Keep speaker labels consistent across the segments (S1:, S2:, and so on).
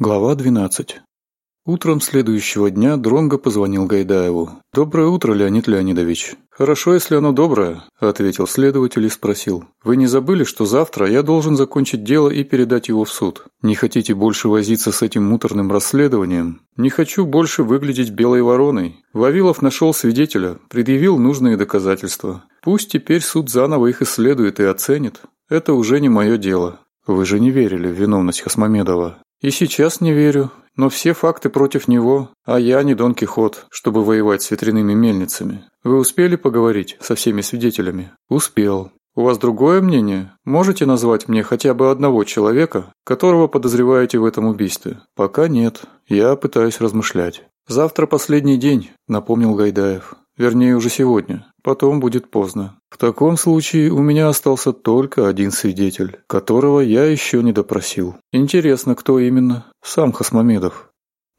S1: Глава двенадцать. Утром следующего дня Дронго позвонил Гайдаеву. «Доброе утро, Леонид Леонидович». «Хорошо, если оно доброе», – ответил следователь и спросил. «Вы не забыли, что завтра я должен закончить дело и передать его в суд? Не хотите больше возиться с этим муторным расследованием? Не хочу больше выглядеть белой вороной. Вавилов нашел свидетеля, предъявил нужные доказательства. Пусть теперь суд заново их исследует и оценит. Это уже не мое дело». «Вы же не верили в виновность Хасмамедова?» И сейчас не верю, но все факты против него, а я не Дон Кихот, чтобы воевать с ветряными мельницами. Вы успели поговорить со всеми свидетелями? Успел. У вас другое мнение? Можете назвать мне хотя бы одного человека, которого подозреваете в этом убийстве? Пока нет. Я пытаюсь размышлять. Завтра последний день, напомнил Гайдаев. Вернее, уже сегодня. Потом будет поздно. В таком случае у меня остался только один свидетель, которого я еще не допросил. Интересно, кто именно? Сам Хасмамедов.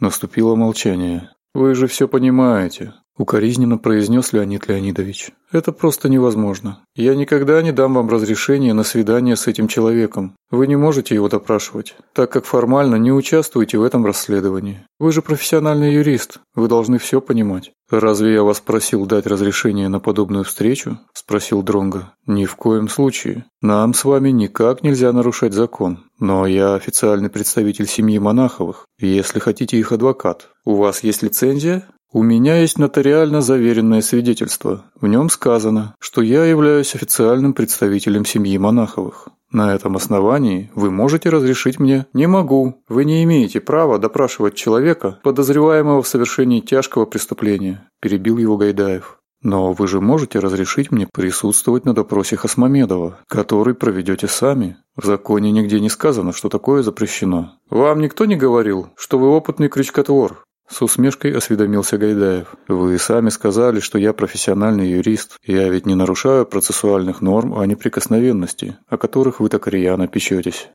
S1: Наступило молчание. Вы же все понимаете. Укоризненно произнес Леонид Леонидович. «Это просто невозможно. Я никогда не дам вам разрешения на свидание с этим человеком. Вы не можете его допрашивать, так как формально не участвуете в этом расследовании. Вы же профессиональный юрист, вы должны все понимать». «Разве я вас просил дать разрешение на подобную встречу?» – спросил Дронга. «Ни в коем случае. Нам с вами никак нельзя нарушать закон. Но я официальный представитель семьи Монаховых, если хотите их адвокат. У вас есть лицензия?» У меня есть нотариально заверенное свидетельство. В нем сказано, что я являюсь официальным представителем семьи Монаховых. На этом основании вы можете разрешить мне «Не могу». Вы не имеете права допрашивать человека, подозреваемого в совершении тяжкого преступления», – перебил его Гайдаев. «Но вы же можете разрешить мне присутствовать на допросе Хасмамедова, который проведете сами. В законе нигде не сказано, что такое запрещено. Вам никто не говорил, что вы опытный крючкотвор, с усмешкой осведомился Гайдаев. «Вы сами сказали, что я профессиональный юрист. Я ведь не нарушаю процессуальных норм о неприкосновенности, о которых вы так рьяно печетесь».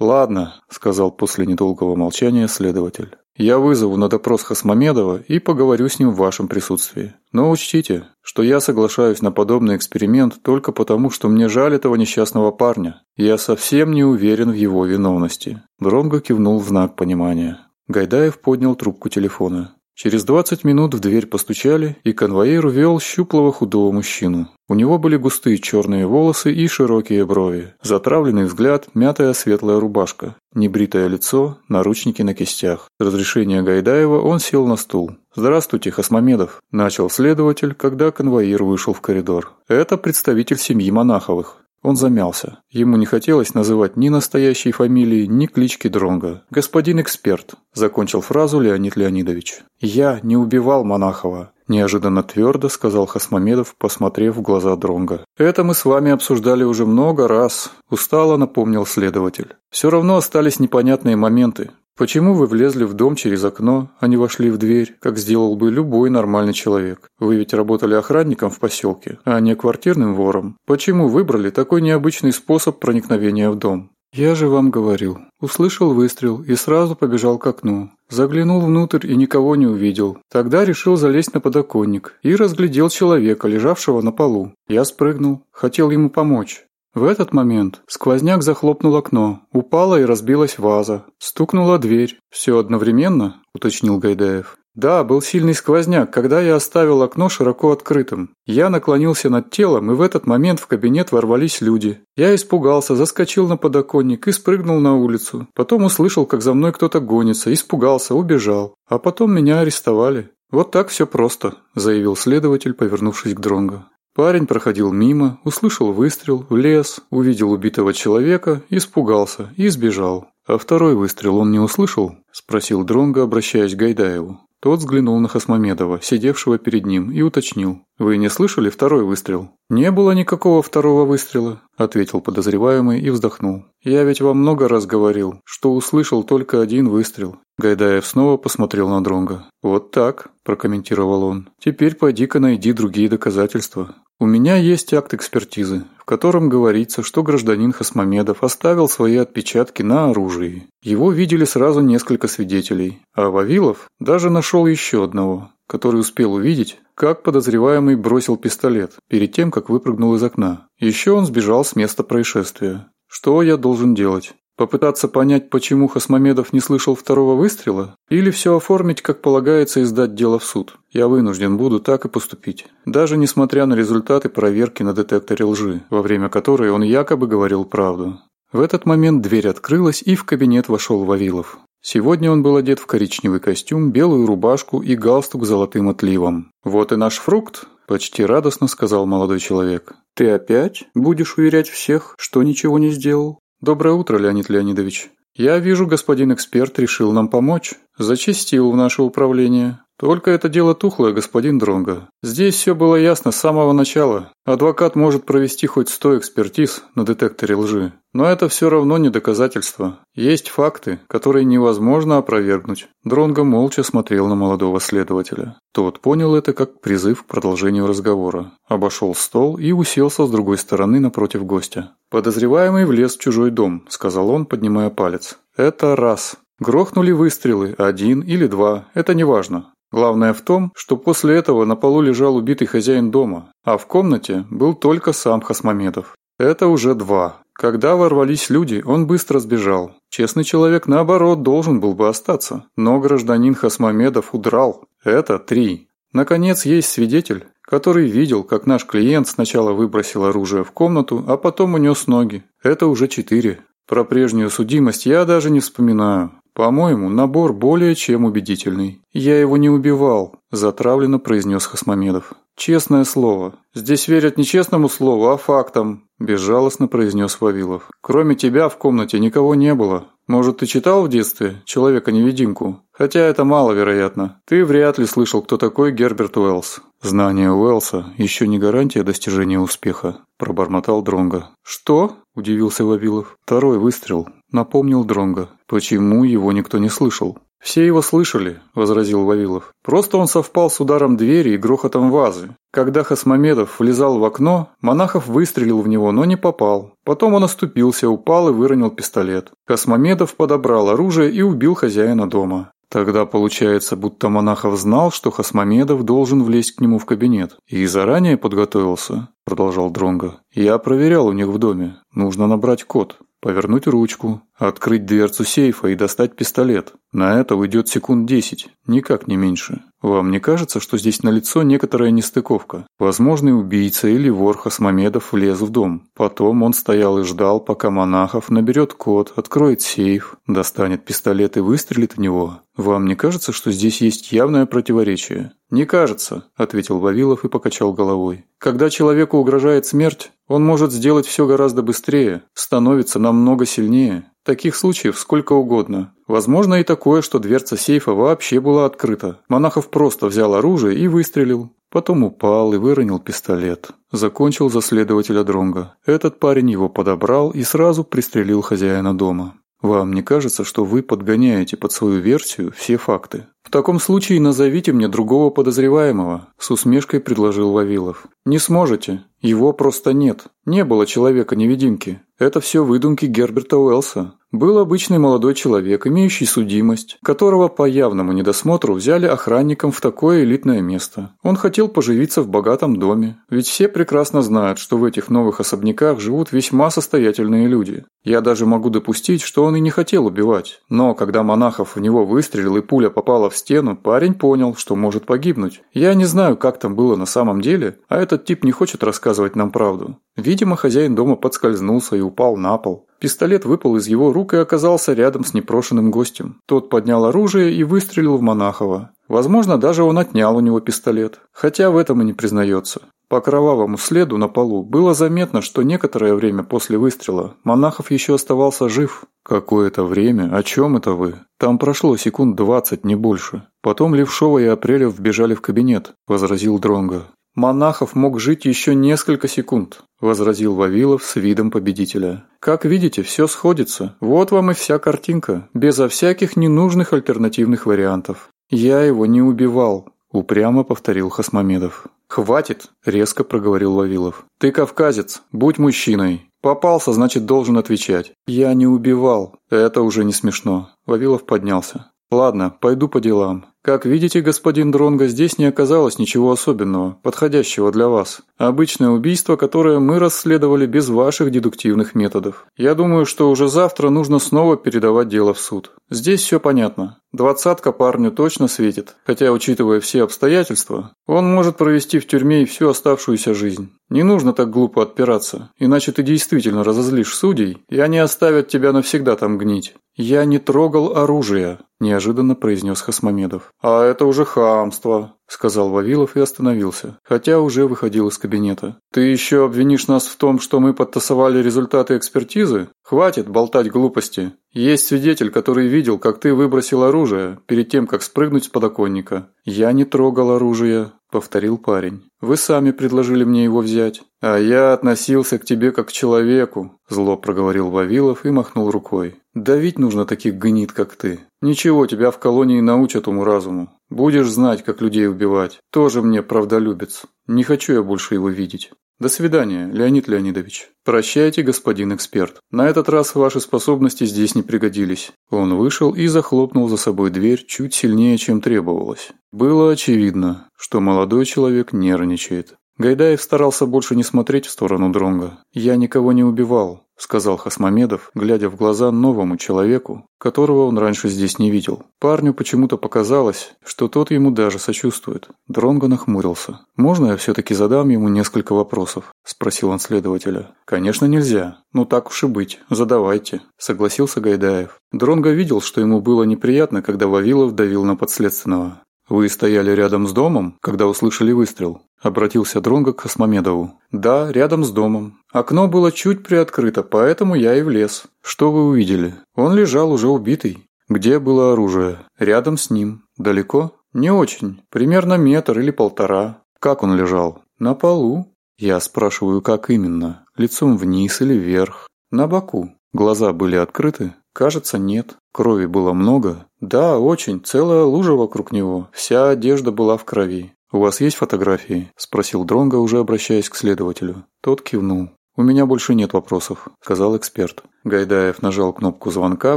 S1: «Ладно», – сказал после недолгого молчания следователь. «Я вызову на допрос Хасмамедова и поговорю с ним в вашем присутствии. Но учтите, что я соглашаюсь на подобный эксперимент только потому, что мне жаль этого несчастного парня. Я совсем не уверен в его виновности». Дронго кивнул в знак понимания. Гайдаев поднял трубку телефона. Через 20 минут в дверь постучали, и конвоир увел щуплого худого мужчину. У него были густые черные волосы и широкие брови, затравленный взгляд, мятая светлая рубашка, небритое лицо, наручники на кистях. С разрешения Гайдаева он сел на стул. «Здравствуйте, Хасмамедов», – начал следователь, когда конвоир вышел в коридор. «Это представитель семьи Монаховых. Он замялся. Ему не хотелось называть ни настоящей фамилии, ни клички Дронга. «Господин эксперт», – закончил фразу Леонид Леонидович. «Я не убивал Монахова», – неожиданно твердо сказал Хасмамедов, посмотрев в глаза Дронга. «Это мы с вами обсуждали уже много раз», – устало напомнил следователь. «Все равно остались непонятные моменты. Почему вы влезли в дом через окно, а не вошли в дверь, как сделал бы любой нормальный человек? Вы ведь работали охранником в поселке, а не квартирным вором. Почему выбрали такой необычный способ проникновения в дом? Я же вам говорил. Услышал выстрел и сразу побежал к окну. Заглянул внутрь и никого не увидел. Тогда решил залезть на подоконник и разглядел человека, лежавшего на полу. Я спрыгнул, хотел ему помочь. В этот момент сквозняк захлопнул окно, упала и разбилась ваза, стукнула дверь. «Все одновременно?» – уточнил Гайдаев. Да, был сильный сквозняк, когда я оставил окно широко открытым. Я наклонился над телом, и в этот момент в кабинет ворвались люди. Я испугался, заскочил на подоконник и спрыгнул на улицу. Потом услышал, как за мной кто-то гонится, испугался, убежал. А потом меня арестовали. Вот так все просто, заявил следователь, повернувшись к Дронго. Парень проходил мимо, услышал выстрел, влез, увидел убитого человека, испугался и сбежал. «А второй выстрел он не услышал?» – спросил Дронго, обращаясь к Гайдаеву. Тот взглянул на Хасмамедова, сидевшего перед ним, и уточнил. «Вы не слышали второй выстрел?» «Не было никакого второго выстрела», – ответил подозреваемый и вздохнул. «Я ведь вам много раз говорил, что услышал только один выстрел». Гайдаев снова посмотрел на Дронга. «Вот так», – прокомментировал он. «Теперь пойди-ка найди другие доказательства. У меня есть акт экспертизы, в котором говорится, что гражданин Хасмамедов оставил свои отпечатки на оружии. Его видели сразу несколько свидетелей, а Вавилов даже нашел еще одного, который успел увидеть, как подозреваемый бросил пистолет перед тем, как выпрыгнул из окна. Еще он сбежал с места происшествия. Что я должен делать? Попытаться понять, почему Хасмамедов не слышал второго выстрела? Или все оформить, как полагается, и сдать дело в суд? Я вынужден буду так и поступить. Даже несмотря на результаты проверки на детекторе лжи, во время которой он якобы говорил правду. В этот момент дверь открылась, и в кабинет вошел Вавилов. Сегодня он был одет в коричневый костюм, белую рубашку и галстук с золотым отливом. «Вот и наш фрукт», – почти радостно сказал молодой человек. «Ты опять будешь уверять всех, что ничего не сделал?» Доброе утро, Леонид Леонидович. Я вижу, господин эксперт решил нам помочь. Зачистил в наше управление. Только это дело тухлое, господин Дронго. Здесь все было ясно с самого начала. Адвокат может провести хоть сто экспертиз на детекторе лжи, но это все равно не доказательство. Есть факты, которые невозможно опровергнуть. Дронго молча смотрел на молодого следователя. Тот понял это как призыв к продолжению разговора. Обошел стол и уселся с другой стороны напротив гостя. «Подозреваемый влез в чужой дом», – сказал он, поднимая палец. «Это раз. Грохнули выстрелы, один или два, это не важно. Главное в том, что после этого на полу лежал убитый хозяин дома, а в комнате был только сам Хасмамедов. Это уже два. Когда ворвались люди, он быстро сбежал. Честный человек, наоборот, должен был бы остаться. Но гражданин Хасмамедов удрал. Это три. Наконец, есть свидетель, который видел, как наш клиент сначала выбросил оружие в комнату, а потом унес ноги. Это уже четыре. Про прежнюю судимость я даже не вспоминаю. По-моему, набор более чем убедительный. Я его не убивал, затравленно произнес Хасмамедов. «Честное слово. Здесь верят не честному слову, а фактам», – безжалостно произнес Вавилов. «Кроме тебя в комнате никого не было. Может, ты читал в детстве «Человека-невидимку»? Хотя это маловероятно. Ты вряд ли слышал, кто такой Герберт Уэллс». «Знание Уэллса еще не гарантия достижения успеха», – пробормотал Дронга. «Что?» – удивился Вавилов. «Второй выстрел», – напомнил Дронга. «Почему его никто не слышал?» «Все его слышали, — возразил Вавилов. — Просто он совпал с ударом двери и грохотом вазы. Когда Хасмамедов влезал в окно, Монахов выстрелил в него, но не попал. Потом он оступился, упал и выронил пистолет. Хасмамедов подобрал оружие и убил хозяина дома. Тогда получается, будто Монахов знал, что Хасмамедов должен влезть к нему в кабинет. И заранее подготовился, — продолжал Дронго. Я проверял у них в доме. Нужно набрать код повернуть ручку, открыть дверцу сейфа и достать пистолет. На это уйдет секунд десять, никак не меньше. Вам не кажется, что здесь налицо некоторая нестыковка? Возможный убийца или вор Хасмамедов влез в дом. Потом он стоял и ждал, пока Монахов наберет код, откроет сейф, достанет пистолет и выстрелит в него. Вам не кажется, что здесь есть явное противоречие? «Не кажется», – ответил Вавилов и покачал головой. «Когда человеку угрожает смерть, он может сделать все гораздо быстрее, становится намного сильнее. Таких случаев сколько угодно. Возможно и такое, что дверца сейфа вообще была открыта. Монахов просто взял оружие и выстрелил. Потом упал и выронил пистолет. Закончил за следователя Дронга. Этот парень его подобрал и сразу пристрелил хозяина дома. Вам не кажется, что вы подгоняете под свою версию все факты? «В таком случае назовите мне другого подозреваемого», – с усмешкой предложил Вавилов. «Не сможете. Его просто нет. Не было человека-невидимки. Это все выдумки Герберта Уэлса. Был обычный молодой человек, имеющий судимость, которого по явному недосмотру взяли охранником в такое элитное место. Он хотел поживиться в богатом доме. Ведь все прекрасно знают, что в этих новых особняках живут весьма состоятельные люди. Я даже могу допустить, что он и не хотел убивать. Но когда Монахов в него выстрелил и пуля попала в стену, парень понял, что может погибнуть. Я не знаю, как там было на самом деле, а этот тип не хочет рассказывать нам правду. Видимо, хозяин дома подскользнулся и упал на пол. Пистолет выпал из его рук и оказался рядом с непрошенным гостем. Тот поднял оружие и выстрелил в Монахова. Возможно, даже он отнял у него пистолет, хотя в этом и не признается. По кровавому следу на полу было заметно, что некоторое время после выстрела Монахов еще оставался жив. Какое-то время? О чем это вы? Там прошло секунд двадцать, не больше. Потом Левшова и Апрелев вбежали в кабинет, возразил Дронга. Монахов мог жить еще несколько секунд, возразил Вавилов с видом победителя. Как видите, все сходится. Вот вам и вся картинка, безо всяких ненужных альтернативных вариантов. Я его не убивал, Упрямо повторил Хасмамедов. «Хватит!» – резко проговорил Вавилов. «Ты кавказец, будь мужчиной. Попался, значит, должен отвечать. Я не убивал. Это уже не смешно». Вавилов поднялся. «Ладно, пойду по делам. Как видите, господин Дронго, здесь не оказалось ничего особенного, подходящего для вас. Обычное убийство, которое мы расследовали без ваших дедуктивных методов. Я думаю, что уже завтра нужно снова передавать дело в суд. Здесь все понятно. Двадцатка парню точно светит, хотя, учитывая все обстоятельства, он может провести в тюрьме всю оставшуюся жизнь. Не нужно так глупо отпираться, иначе ты действительно разозлишь судей, и они оставят тебя навсегда там гнить. «Я не трогал оружие», – неожиданно произнес Хасмамедов. «А это уже хамство», – сказал Вавилов и остановился, хотя уже выходил из кабинета. «Ты еще обвинишь нас в том, что мы подтасовали результаты экспертизы? Хватит болтать глупости. Есть свидетель, который видел, как ты выбросил оружие перед тем, как спрыгнуть с подоконника. Я не трогал оружие, повторил парень. Вы сами предложили мне его взять, а я относился к тебе как к человеку, зло проговорил Вавилов и махнул рукой. Давить нужно таких гнид, как ты. Ничего, тебя в колонии научат уму разуму. Будешь знать, как людей убивать. Тоже мне правдолюбец. Не хочу я больше его видеть. До свидания, Леонид Леонидович. Прощайте, господин эксперт. На этот раз ваши способности здесь не пригодились. Он вышел и захлопнул за собой дверь чуть сильнее, чем требовалось. Было очевидно, что молодой человек нервничает. Гайдаев старался больше не смотреть в сторону Дронга. «Я никого не убивал», — сказал Хасмамедов, глядя в глаза новому человеку, которого он раньше здесь не видел. Парню почему-то показалось, что тот ему даже сочувствует. Дронго нахмурился. «Можно я все-таки задам ему несколько вопросов?» – спросил он следователя. «Конечно нельзя. Ну так уж и быть. Задавайте», – согласился Гайдаев. Дронго видел, что ему было неприятно, когда Вавилов давил на подследственного. Вы стояли рядом с домом, когда услышали выстрел. Обратился Дронго к Космомедову. «Да, рядом с домом. Окно было чуть приоткрыто, поэтому я и влез. Что вы увидели? Он лежал уже убитый. Где было оружие? Рядом с ним. Далеко? Не очень. Примерно метр или полтора. Как он лежал? На полу. Я спрашиваю, как именно? Лицом вниз или вверх? На боку. Глаза были открыты? Кажется, нет. Крови было много. Да, очень. Целая лужа вокруг него. Вся одежда была в крови. У вас есть фотографии? спросил Дронга, уже обращаясь к следователю. Тот кивнул. У меня больше нет вопросов, сказал эксперт. Гайдаев нажал кнопку звонка,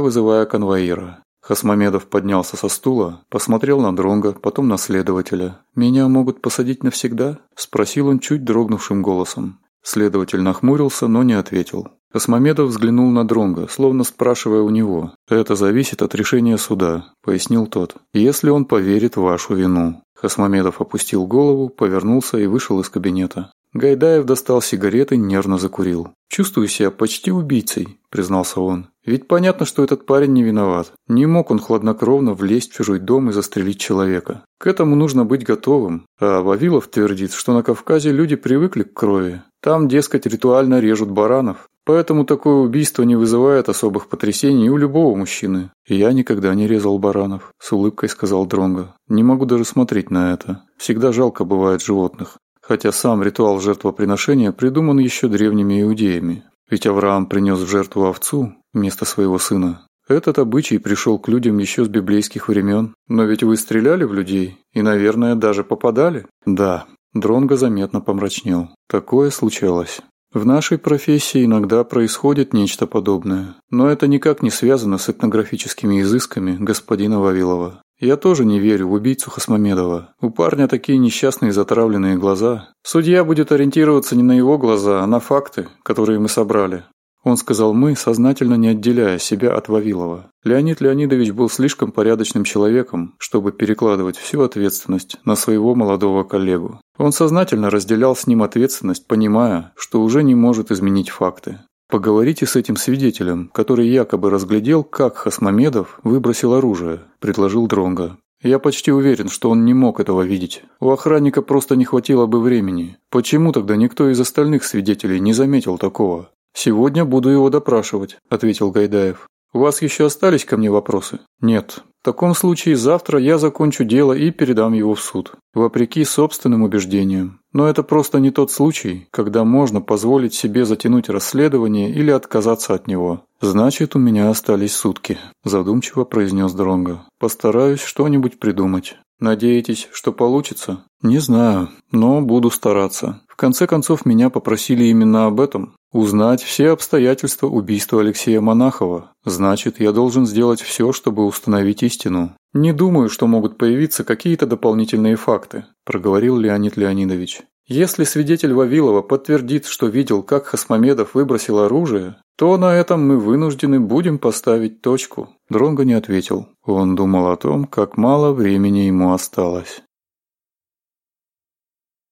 S1: вызывая конвоира. Хасмамедов поднялся со стула, посмотрел на Дронга, потом на следователя. Меня могут посадить навсегда? спросил он чуть дрогнувшим голосом. Следователь нахмурился, но не ответил. Космомедов взглянул на Дронга, словно спрашивая у него. «Это зависит от решения суда», — пояснил тот. «Если он поверит в вашу вину». Космомедов опустил голову, повернулся и вышел из кабинета. Гайдаев достал сигареты, нервно закурил. «Чувствую себя почти убийцей», — признался он. Ведь понятно, что этот парень не виноват. Не мог он хладнокровно влезть в чужой дом и застрелить человека. К этому нужно быть готовым. А Вавилов твердит, что на Кавказе люди привыкли к крови. Там, дескать, ритуально режут баранов. Поэтому такое убийство не вызывает особых потрясений у любого мужчины. «Я никогда не резал баранов», – с улыбкой сказал Дронго. «Не могу даже смотреть на это. Всегда жалко бывает животных. Хотя сам ритуал жертвоприношения придуман еще древними иудеями. Ведь Авраам принес в жертву овцу вместо своего сына. Этот обычай пришел к людям еще с библейских времен. Но ведь вы стреляли в людей и, наверное, даже попадали. Да, Дронго заметно помрачнел. Такое случалось. В нашей профессии иногда происходит нечто подобное, но это никак не связано с этнографическими изысками господина Вавилова. Я тоже не верю в убийцу Хасмамедова. У парня такие несчастные затравленные глаза. Судья будет ориентироваться не на его глаза, а на факты, которые мы собрали. Он сказал «мы», сознательно не отделяя себя от Вавилова. Леонид Леонидович был слишком порядочным человеком, чтобы перекладывать всю ответственность на своего молодого коллегу. Он сознательно разделял с ним ответственность, понимая, что уже не может изменить факты. Поговорите с этим свидетелем, который якобы разглядел, как Хасмамедов выбросил оружие, предложил Дронга. Я почти уверен, что он не мог этого видеть. У охранника просто не хватило бы времени. Почему тогда никто из остальных свидетелей не заметил такого? «Сегодня буду его допрашивать», – ответил Гайдаев. У вас еще остались ко мне вопросы? Нет. В таком случае завтра я закончу дело и передам его в суд, вопреки собственным убеждениям. Но это просто не тот случай, когда можно позволить себе затянуть расследование или отказаться от него. Значит, у меня остались сутки, задумчиво произнес Дронго. Постараюсь что-нибудь придумать. Надеетесь, что получится? Не знаю, но буду стараться. В конце концов, меня попросили именно об этом. Узнать все обстоятельства убийства Алексея Монахова. Значит, я должен сделать все, чтобы установить истину. Не думаю, что могут появиться какие-то дополнительные факты, проговорил Леонид Леонидович. Если свидетель Вавилова подтвердит, что видел, как Хасмамедов выбросил оружие, то на этом мы вынуждены будем поставить точку. Дронго не ответил. Он думал о том, как мало времени ему осталось.